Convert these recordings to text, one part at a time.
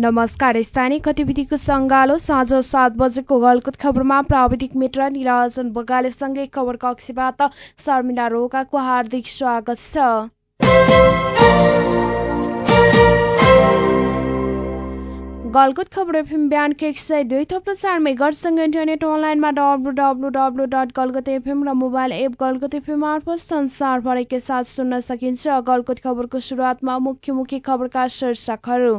नमस्कार स्थानीय गतिविधिको सङ्गालो साँझ सात बजेको गलकुत खबरमा प्राविधिक मित्र निराजन बगालेसँगै खबर कक्षबाट शर्मिला रोकाको हार्दिक स्वागत छ। गलकुट खबर एफएम बिहानको एक सय दुई थप्लो चार मेगरसँग इन्टरनेट अनलाइनमा W W W dot Galkot FM र मोबाइल एप गलकुट एफएम मार्फत संसारभरिकै साथ सुन्न सकिन्छ गलकुट खबरको सुरुवातमा मुख्य मुख्य खबरका शीर्षकहरू।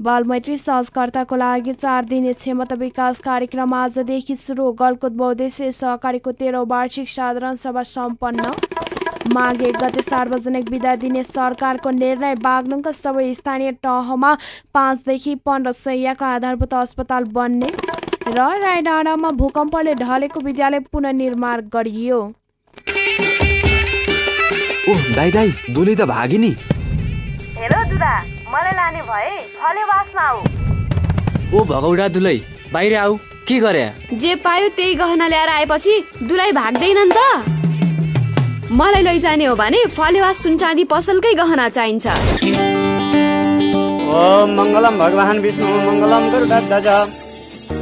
बालमैत्री सहजकर्ताको लागि चार दिने क्षमता विकास कार्यक्रम आजदेखि सुरु। गलकुट बहुद्देश्य सहकारीको तेह्रौँ वार्षिक साधारण सभा सम्पन्न। माघे गते सार्वजनिक विदा दिने सरकारको निर्णय बागलुङका सबै स्थानीय तहमा पाँचदेखि पन्ध्र सयको आधारभूत अस्पताल बन्ने र रायडाँडामा भूकम्पले ढलेको विद्यालय पुननिर्माण गरियो। ओह दाई दाई दुली त भागी नि हेलो दुदा मलाई लाने भए फलेवासमा आऊ ओ भगौडा दुलै बाहिर आऊ के गरे? जे पायो त्यही गहना ल्याएर आएपछि दुलाई भाग्दैन नि त। मलाई लैजाने हो भने फलेवास सुनचाँदी पसलकै गहना चाहिन्छ। ओम मङ्गलम भगवान् विष्णु मङ्गलम गरुडध्वज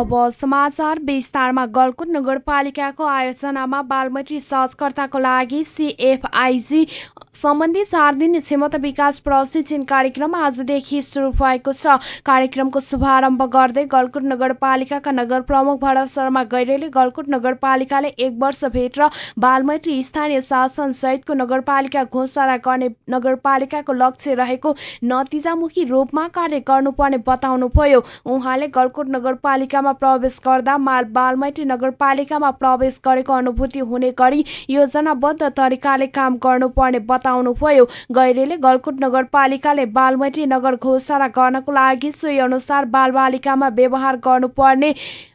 अब समाचार विस्तारमा गलकुट नगरपालिकाको आयोजनामा बालमैत्री सहजकर्ताको लागि सिएफआइजी सम्बन्धी चार दिने क्षमता विकास प्रशिक्षण कार्यक्रम आजदेखि सुरु भएको छ। कार्यक्रमको शुभारम्भ गर्दै गलकुट नगरपालिकाका नगर प्रमुख भरत शर्मा गैरेले गलकुट नगरपालिकाले एक वर्षभित्र बालमैत्री स्थानीय शासन सहितको नगरपालिका घोषणा गर्ने नगरपालिकाको लक्ष्य रहेको नतिजामुखी रूपमा कार्य गर्नुपर्ने बताउनुभयो। उहाँले गलकुट नगरपालिकामा प्रवेश गर्दा माल बालमैत्री नगरपालिकामा प्रवेश गरेको अनुभूति हुने गरी योजनाबद्ध तरिकाले काम गर्नुपर्ने बताउनुभयो। गैरेले गलकुट नगरपालिकाले बालमैत्री नगर घोषणा गर्नको लागि सोही अनुसार बालबालिकामा व्यवहार गर्नुपर्ने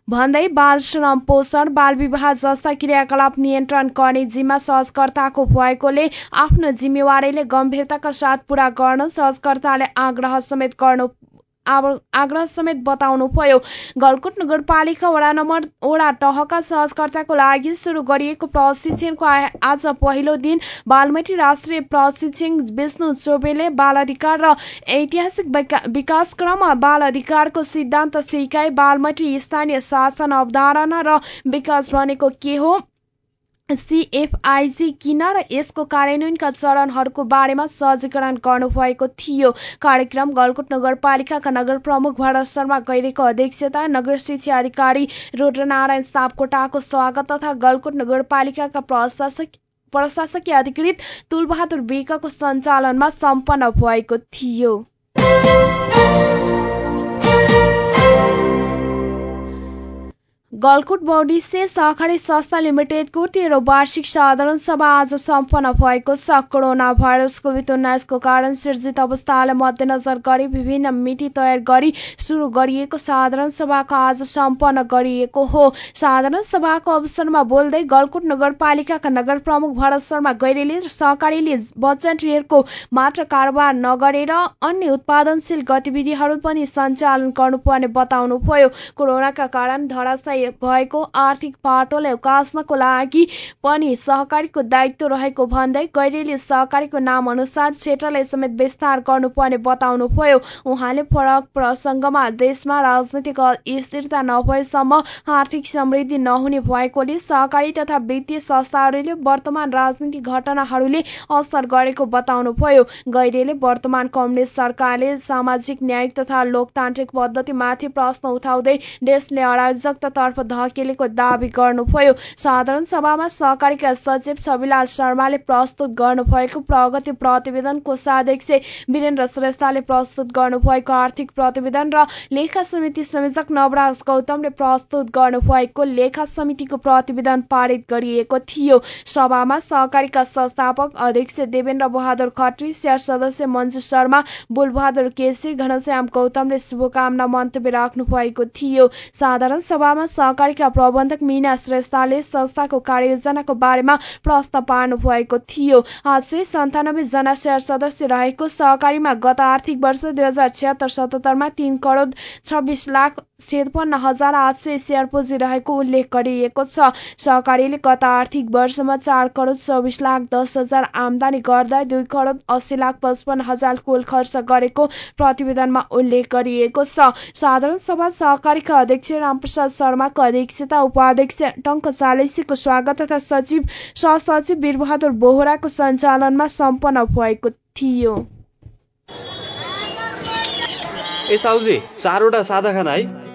भन्दै बाल श्रम पोषण बाल विवाह जस्ता क्रियाकलाप नियन्त्रण गर्ने जिम्मा सहजकर्ताको भएकोले आफ्नो जिम्मेवारीले गम्भीरताका साथ पूरा गर्न सहजकर्ताले आग्रह समेत गर्नु आग्रह समेत बताउनु भयो। गलकुट नगरपालिका वडा नम्बर वडा तहका सहजकर्ताको लागि सुरु गरिएको प्रशिक्षणको आज पहिलो दिन बालमैत्री राष्ट्रिय प्रशिक्षण विष्णु चोबेले बाल अधिकार र ऐतिहासिक विकासक्रम बाल अधिकारको सिद्धान्त सिकाइ बालमैत्री स्थानीय शासन अवधारणा र विकास भनेको के हो? सिएफआइजी किन र यसको कार्यान्वयनका चरणहरूको बारेमा सहजीकरण गर्नुभएको थियो। कार्यक्रम गलकुट नगरपालिकाका नगर प्रमुख भरत शर्मा गैरेको अध्यक्षता नगर शिक्षा अधिकारी रुद्रनारायण सापकोटाको स्वागत तथा गलकुट नगरपालिकाका प्रशासक प्रशासकीय अधिकृत तुलबहादुर विकको सञ्चालनमा सम्पन्न भएको थियो। गलकुट बौडिसे सहकारी संस्था लिमिटेडको तेह्र वार्षिक साधारण सभा आज सम्पन्न भएको छ। कोरोना भाइरस कोभिड उन्नाइसको कारण सिर्जित अवस्थालाई मध्यनजर गरी विभिन्न मिति तयार गरी सुरु गरिएको साधारण सभाको आज सम्पन्न गरिएको हो। साधारण सभाको अवसरमा बोल्दै गलकुट नगरपालिकाका नगर प्रमुख भरत शर्मा गैरेले सहकारीले बचत ऋणको मात्र कारोबार नगरेर अन्य उत्पादनशील गतिविधिहरू पनि सञ्चालन गर्नुपर्ने बताउनुभयो। कोरोनाका कारण धराशय भएको आर्थिक पाटोलाई उकास्नको लागि पनि सहकारीको दायित्व रहेको भन्दै गैरेले सहकारीको नाम अनुसार क्षेत्रलाई समेत विस्तार गर्नुपर्ने बताउनुभयो। उहाँले फरक प्रसङ्गमा देशमा राजनैतिक स्थिरता नभएसम्म आर्थिक समृद्धि नहुने भएकोले सहकारी तथा वित्तीय संस्थाहरूले वर्तमान राजनीतिक घटनाहरूले असर गरेको बताउनुभयो। गैरेले वर्तमान कम्युनिस्ट सरकारले सामाजिक न्याय तथा लोकतान्त्रिक पद्धतिमाथि प्रश्न उठाउँदै देशले अराजकता तर्फ धकेलेको दावी गर्नुभयो। साधारण सभामा सहकारीका सचिव छविलाल शर्माले प्रस्तुत गर्नुभएको प्रगति प्रतिवेदन कोषाध्यक्ष वीरेन्द्र श्रेष्ठले प्रस्तुत गर्नुभएको आर्थिक प्रतिवेदन र लेखा समिति संयोजक नवराज गौतमले प्रस्तुत गर्नुभएको लेखा समितिको प्रतिवेदन पारित गरिएको थियो। सभामा सहकारीका संस्थापक अध्यक्ष देवेन्द्र बहादुर खत्री शेयर सदस्य मञ्जु शर्मा बुलबहादुर केसी घनश्याम गौतमले शुभकामना मन्तव्य राख्नु भएको थियो। साधारण सभामा सहकारीका प्रबन्धक मिना श्रेष्ठले संस्थाको कार्ययोजनाको बारेमा प्रश्न पार्नु भएको थियो। आठ सय सन्तानब्बे जना सेयर सदस्य रहेको सहकारीमा गत आर्थिक वर्ष दुई हजार छिहत्तर सतहत्तरमा तीन करोड छब्बिस लाख छेपन्न हजार आठ सय सेयर पुँजी रहेको उल्लेख गरिएको छ। सहकारीले गत आर्थिक वर्षमा चार करोड चौबिस लाख दस हजार आमदानी गर्दा दुई करोड अस्सी लाख पचपन्न हजार कुल खर्च गरेको प्रतिवेदनमा उल्लेख गरिएको छ। साधारण सभा सहकारीका अध्यक्ष रामप्रसाद शर्माको अध्यक्षता उपाध्यक्ष टङ्क चालिसीको स्वागत तथा सचिव सहसचिव वीरबहादुर बोहराको सञ्चालनमा सम्पन्न भएको थियो। ए साउजी चारवटा सादा खाना है?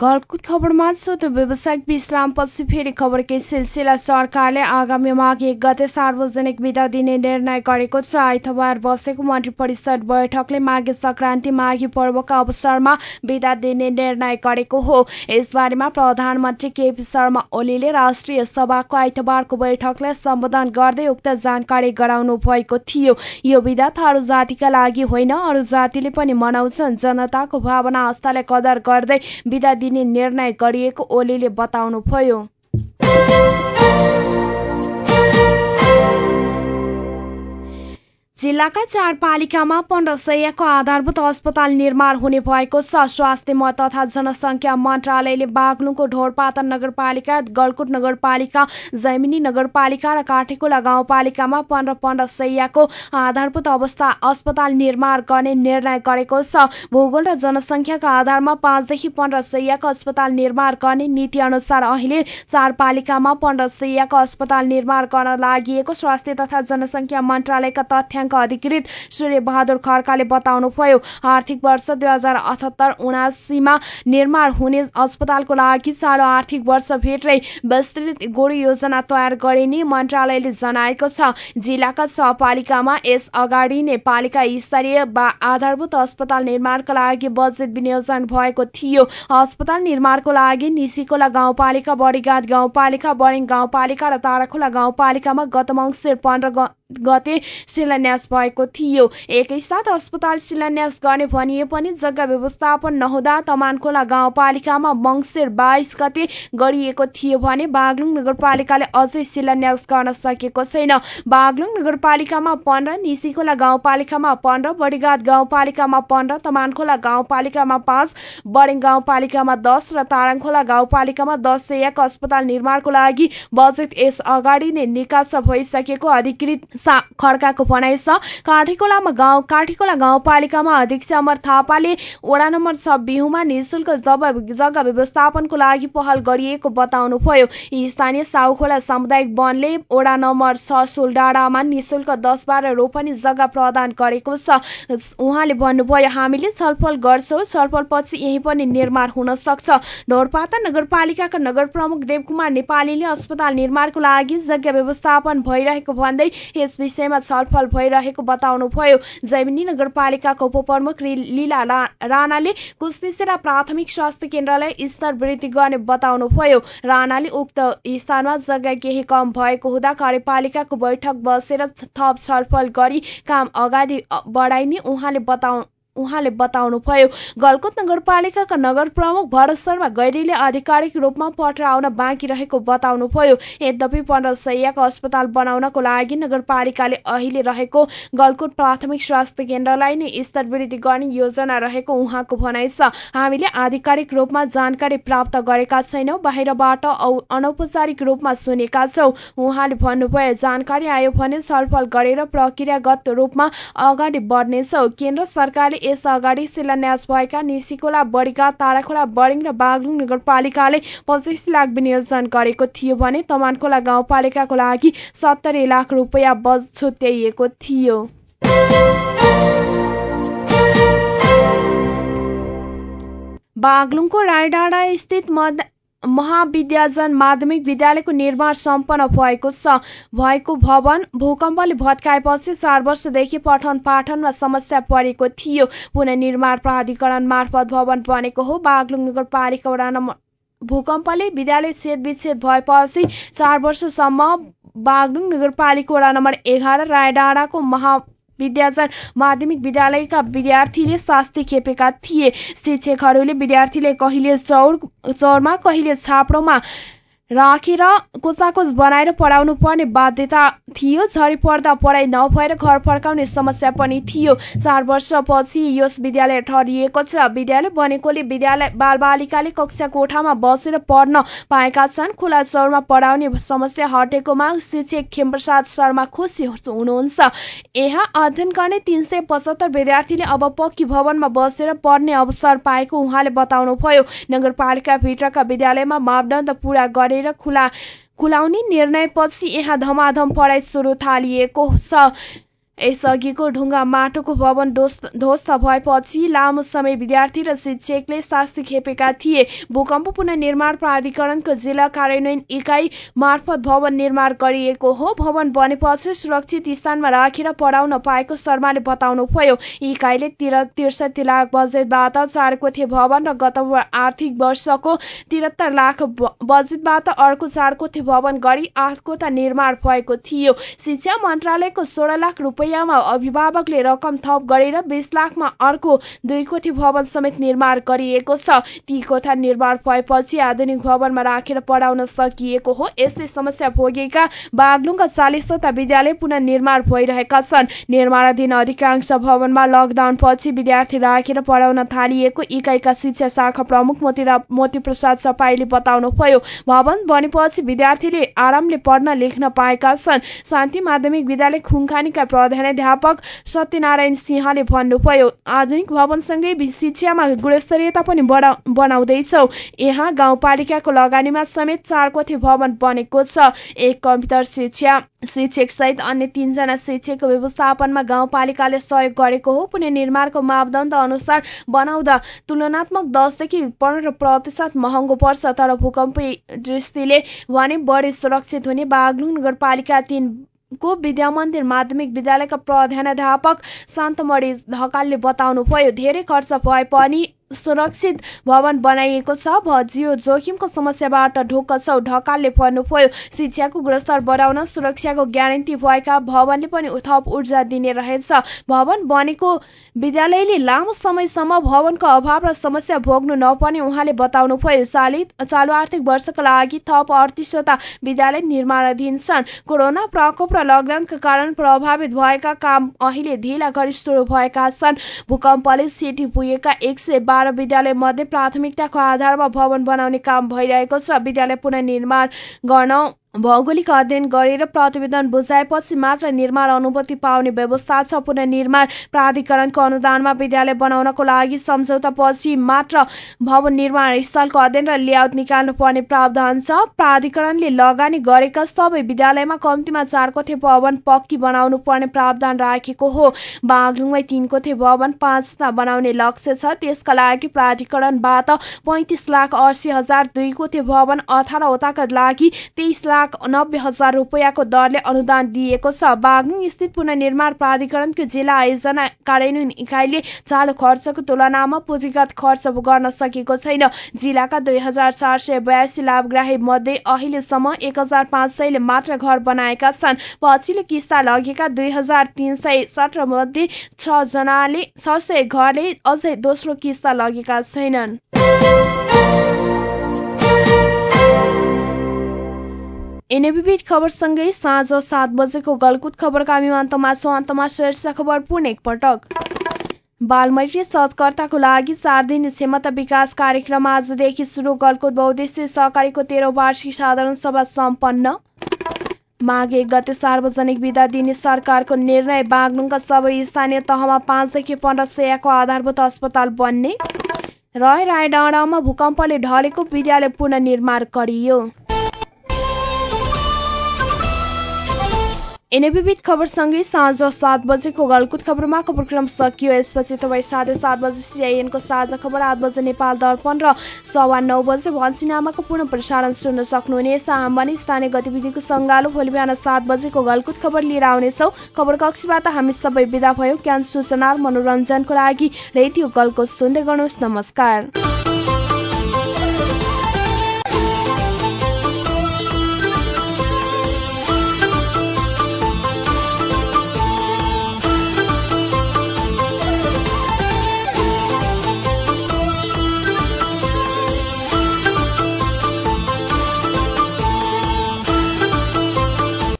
गलकुट खबरमा छोटो व्यावसायिक विश्रामपछि फेरि खबरकै सिलसिला सरकारले आगामी माघ एक गते सार्वजनिक विदा दिने निर्णय गरेको छ। आइतबार बसेको मन्त्री परिषद बैठकले माघे सङ्क्रान्ति माघी पर्वका अवसरमा विदा दिने निर्णय गरेको हो। यसबारेमा प्रधानमन्त्री केपी शर्मा ओलीले राष्ट्रिय सभाको आइतबारको बैठकलाई सम्बोधन गर्दै उक्त जानकारी गराउनु भएको थियो। यो विधा थारू जातिका लागि होइन अरू जातिले पनि मनाउँछन्। जनताको भावना आस्थालाई कदर गर्दै विदा दिने निर्णय गरिएको ओलीले बताउनुभयो जिल्लाका चार पालिकामा पन्ध्र सयको आधारभूत अस्पताल निर्माण हुने भएको छ। स्वास्थ्य म तथा जनसङ्ख्या मन्त्रालयले बागलुङको ढोरपातन नगरपालिका गलकुट नगरपालिका जैमिनी नगरपालिका र काठेकोला गाउँपालिकामा पन्ध्र पन्ध्र सयको आधारभूत अवस्था अस्पताल निर्माण गर्ने निर्णय गरेको छ। भूगोल र जनसङ्ख्याका आधारमा पाँचदेखि पन्ध्र सयको अस्पताल निर्माण गर्ने नीति अनुसार अहिले चार पालिकामा पन्ध्र सयको अस्पताल निर्माण गर्न लागि स्वास्थ्य तथा जनसङ्ख्या मन्त्रालयका तथ्याङ्क अधिकृत सूर्य बहादुर खड्काले बताउनुभयो आर्थिक वर्ष दुई हजार अठहत्तर उनासीमा निर्माण हुने अस्पतालको लागि चालु आर्थिक वर्षभित्रै विस्तृत गोरु योजना तयार गरिने मन्त्रालयले जनाएको छ। जिल्लाका छ पालिकामा यस अगाडि नै पालिका स्तरीय आधारभूत अस्पताल निर्माणका लागि बजेट विनियोजन भएको थियो। अस्पताल निर्माणको लागि निसिकोला गाउँपालिका बडीघाट गाउँपालिका बरिङ गाउँपालिका र ताराखोला गाउँपालिकामा गत मङ्सिर पन्ध्र गते शिलान्यास भएको थियो। एकैसाथ अस्पताल शिलान्यास गर्ने भनिए पनि जग्गा व्यवस्थापन नहुँदा तमानखोला गाउँपालिकामा मङ्सिर बाइस गते गरिएको थियो भने बागलुङ नगरपालिकाले अझै शिलान्यास गर्न सकेको छैन। बागलुङ नगरपालिकामा पन्ध्र निसीखोला गाउँपालिकामा पन्ध्र बडीघाट गाउँपालिकामा पन्ध्र तमानखोला गाउँपालिकामा पाँच बडिङ गाउँपालिकामा दस र ताराङखोला गाउँपालिकामा दस सयको अस्पताल निर्माणको लागि बजेट यस अगाडि नै निकास भइसकेको अधिकृत खड्काको भनाइ छ। काठीकोलामा गाउँ काठीकोला गाउँपालिकामा अध्यक्ष अमर थापाले वडा नम्बर छ बिहुमा निशुल्क जग्गा व्यवस्थापनको लागि पहल गरिएको बताउनुभयो। स्थानीय साउखोला सामुदायिक वनले वडा नम्बर छ सोलडाँडामा निशुल्क दस बाह्र रोपनी जग्गा प्रदान गरेको छ। उहाँले भन्नुभयो हामीले छलफल गर्छौँ छलफलपछि यही पनि निर्माण हुन सक्छ। ढोरपाता नगरपालिकाका नगर प्रमुख देवकुमार नेपालीले अस्पताल निर्माणको लागि जग्गा व्यवस्थापन भइरहेको भन्दै विषयमा छलफल भइरहेको बताउनुभयो। जैमिनी नगरपालिकाको उपप्रमुख लीला राणाले कुसमिसेरा प्राथमिक स्वास्थ्य केन्द्रलाई स्तर वृद्धि गर्ने बताउनुभयो। राणाले उक्त स्थानमा जग्गा केही कम भएको हुँदा कार्यपालिकाको बैठक बसेर थप छलफल गरी काम अगाडि बढाइने उहाँले बताउ उहाँले बताउनुभयो गलकोट नगरपालिकाका नगर प्रमुख भरत शर्मा गैरीले आधिकारिक रूपमा पत्र आउन बाँकी रहेको बताउनुभयो। यद्यपि पन्ध्र सयको अस्पताल बनाउनको लागि नगरपालिकाले अहिले रहेको गलकोट प्राथमिक स्वास्थ्य केन्द्रलाई नै स्तर वृद्धि गर्ने योजना रहेको उहाँको भनाइ छ। हामीले आधिकारिक रूपमा जानकारी प्राप्त गरेका छैनौँ बाहिरबाट अनौपचारिक रूपमा सुनेका छौँ। उहाँले भन्नुभयो जानकारी आयो भने छलफल गरेर प्रक्रियागत रूपमा अगाडि बढ्नेछौ। केन्द्र सरकारले यस अगाडि शिलान्यास भएका निसिकोला बडिगा ताराखोला बरिङ र बागलुङ नगरपालिकाले पच्चिस लाख विनियोजन गरेको थियो भने तमानखोला गाउँपालिकाको लागि सत्तरी लाख रुपियाँ बज छुट्याइएको थियो। बागलुङको रायडाँडा स्थित महाविद्याजन माध्यमिक विद्यालयको निर्माण सम्पन्न भएको छ। भएको भवन भूकम्पले भत्काएपछि चार वर्षदेखि पठन पाठनमा समस्या परेको थियो। पुननिर्माण प्राधिकरण मार्फत भवन बनेको हो। बागलुङ नगरपालिका वडा नम्बर भूकम्पले विद्यालय छेद विच्छेद भएपछि चार वर्षसम्म बागलुङ नगरपालिका वडा नम्बर एघार रायडाँडाको महा विद्याचर माध्यमिक विद्यालयका विद्यार्थीले शास्ति खेपेका थिए। शिक्षकहरूले विद्यार्थीले कहिले चौर चौरमा कहिले छाप्रोमा राखेर कोचाकोच बनाएर पढाउनु पर्ने बाध्यता थियो। झरी पर्दा पढाइ नभएर घर फर्काउने समस्या पनि थियो। चार वर्षपछि यस विद्यालय ठहरिएको छ। विद्यालय बनेकोले विद्यालय बालबालिकाले कक्षा कोठामा बसेर पढ्न पाएका छन्। खुला चौरमा पढाउने समस्या हटेकोमा शिक्षक खेमप्रसाद शर्मा खुसी हुनुहुन्छ। यहाँ अध्ययन गर्ने तिन सय पचहत्तर विद्यार्थीले अब पक्की भवनमा बसेर पढ्ने अवसर पाएको उहाँले बताउनुभयो। नगरपालिकाभित्रका विद्यालयमा मापदण्ड पूरा गरेर खुला खुलाउने निर्णयपछि यहाँ धमाधम पढाइ सुरु थालिएको छ। यसअघिको ढुङ्गा माटोको भवन ध्वस्त भएपछि लामो समय विद्यार्थी र शिक्षकले शास्ति खेपेका थिए। भूकम्प पुनर्निर्माण प्राधिकरणको जिल्ला कार्यान्वयन इकाइ मार्फत भवन निर्माण गरिएको हो। भवन बनेपछि सुरक्षित स्थानमा राखेर पढाउन पाएको शर्माले बताउनुभयो। इकाइले त्रिसठी लाख बजेटबाट चार कोठे भवन र गत आर्थिक वर्षको त्रिहत्तर लाख बजेटबाट अर्को चार कोठे भवन गरी आठ कोठा निर्माण भएको थियो। शिक्षा मन्त्रालयको सोह्र लाख रुपियाँ रुपियाँमा अभिभावकले रकम थप गरेर बिस लाखमा अर्को दुई कोठी भवन समेत निर्माण गरिएको छ। ती कोठा निर्माण भएपछि आधुनिक भवनमा राखेर पढाउन सकिएको हो। यसले समस्या भोगेका बागलुङका चालिसवटा विद्यालय पुनः निर्माण भइरहेका छन्। निर्माणाधीन अधिकांश भवनमा लकडाउन पछि विद्यार्थी राखेर पढाउन थालिएको इकाइका शिक्षा शाखा प्रमुख मोतिरा मोती प्रसाद सपाईले बताउनुभयो। भवन बनेपछि विद्यार्थीले आरामले पढ्न लेख्न पाएका छन्। शान्ति माध्यमिक विद्यालय खुङखानीका प्रधान प्रधानाध्यापक सत्यनारायण सिंहले भन्नुभयो आधुनिक भवनसँगै शिक्षामा गुणस्तरीयता पनि बनाउँदैछौ। यहाँ गाउँपालिकाको लगानीमा समेत चार कोठी भवन बनेको छ। एक कम्प्युटर शिक्षा शिक्षक सहित अन्य तीनजना शिक्षकको व्यवस्थापनमा गाउँपालिकाले सहयोग गरेको हो। पुनर्निर्माणको मापदण्ड अनुसार बनाउँदा तुलनात्मक दसदेखि पन्ध्र प्रतिशत महँगो पर्छ। तर भूकम्प दृष्टिले भने बढी सुरक्षित हुने बागलुङ नगरपालिका तीन को विद्यामन्दिर माध्यमिक विद्यालयका प्रधानाध्यापक शान्तमणि ढकालले बताउनुभयो धेरै खर्च भए पनि सुरक्षित भवन बनाइएको छ। जियो जोखिमको समस्याबाट ढोक छौ ढकालले भन्नुभयो शिक्षाको गुणस्तर बढाउन सुरक्षाको ग्यारेन्टी भएका भवनले पनि थप ऊर्जा दिने रहेछ। भवन बनेको विद्यालयले लामो समयसम्म भवनको अभाव र समस्या भोग्नु नपर्ने उहाँले बताउनुभयो चालि चालु आर्थिक वर्षका लागि थप अडतिसवटा विद्यालय निर्माणाधीन छन्। कोरोना प्रकोप र लकडाउनका कारण प्रभावित भएका काम अहिले ढिला गरी सुरु भएका छन्। भूकम्पले सेटी पुगेका एक सय बाह्र विद्यालय मध्ये प्राथमिकताको आधारमा भवन बनाउने काम भइरहेको छ। विद्यालय पुनर्निर्माण गर्न भौगोलिक अध्ययन गरेर प्रतिवेदन बुझाएपछि मात्र निर्माण अनुमति पाउने व्यवस्था छ। पुनर्निर्माण प्राधिकरणको अनुदानमा विद्यालय बनाउनको लागि सम्झौता पछि मात्र भवन निर्माण स्थलको अध्ययन र लेआउट निकाल्नु पर्ने प्रावधान छ। प्राधिकरणले लगानी गरेका सबै विद्यालयमा कम्तीमा चार कोठे भवन पक्की बनाउनु पर्ने प्रावधान राखेको हो। बागलुङमै तीन कोठे भवन पाँचमा बनाउने लक्ष्य छ। त्यसका लागि प्राधिकरणबाट पैँतिस लाख असी हजार दुई कोठे भवन अठारवटाका लागि तेइस लाख लाख नब्बे हजार रुपियाँको दरले अनुदान दिएको छ। बागलुङ स्थित पुनर्निर्माण प्राधिकरणको जिल्ला आयोजना कार्यान्वयन इकाइले चालु खर्चको तुलनामा पुँजीगत खर्च गर्न सकेको छैन। जिल्लाका दुई हजार चार सय बयासी लाभग्राही मध्ये अहिलेसम्म एक हजार पाँच सयले मात्र घर बनाएका छन्। पछिल्लो किस्ता लगेका दुई हजार तिन सय सत्र मध्ये छ जनाले छ सय घरले अझै दोस्रो किस्ता लगेका छैनन्। विविध खबरसँगै साँझ सात बजेको गलकुट खबरका हामी अन्तमा छौँ अन्तमा शीर्ष खबर पुनः एकपटक बालमैत्री सहजकर्ताको लागि चार दिन क्षमता विकास कार्यक्रम आजदेखि सुरु। गलकुट बहुद्देश्य सहकारीको तेह्रौँ वार्षिक साधारण सभा सम्पन्न। माघ एक गते सार्वजनिक विदा दिने सरकारको निर्णय। बागलुङका सबै स्थानीय तहमा पाँचदेखि पन्ध्र सयको आधारभूत अस्पताल बन्ने। र राय भूकम्पले ढलेको विद्यालय पुनर्निर्माण गरियो। विविध खबरसँगै साँझ सात बजेको गलकुट खबरमा खबरक्रम सकियो यसपछि तपाईँ साढे सात बजे सिआइएनको साझा खबर आठ बजे नेपाल दर्पण र सवा नौ बजे भन्छिनामाको पुनः प्रसारण सुन्न सक्नुहुनेछ हामी स्थानीय गतिविधिको सङ्गालो भोलि बिहान सात बजेको गलकुट खबर लिएर आउनेछौँ खबर कक्षीबाट हामी सबै विदा भयो ज्ञान सूचना मनोरञ्जनको लागि रेडियो गलको सुन्दै गर्नुहोस् नमस्कार